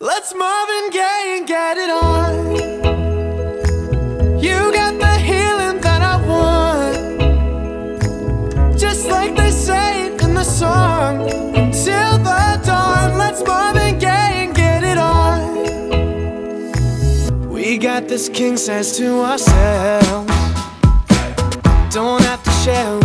Let's Marvin Gaye and get it on. You got the healing that I want. Just like they say it in the song. Till the dawn, let's Marvin Gaye and get it on. We got this king says to ourselves. Don't have to share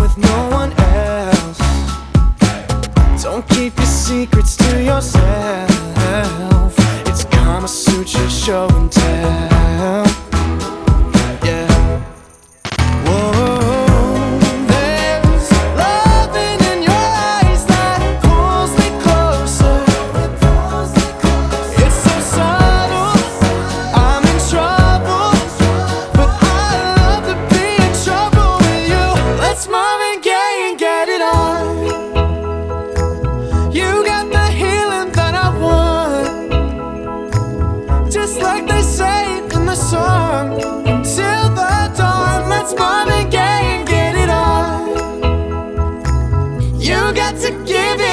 got to give it.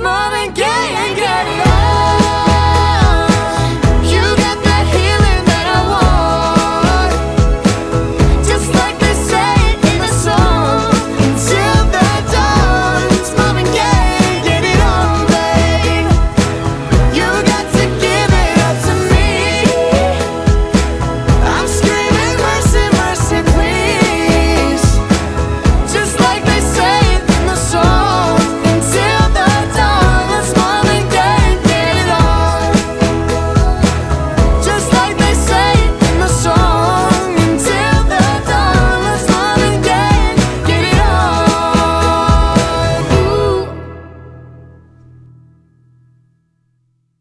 morning.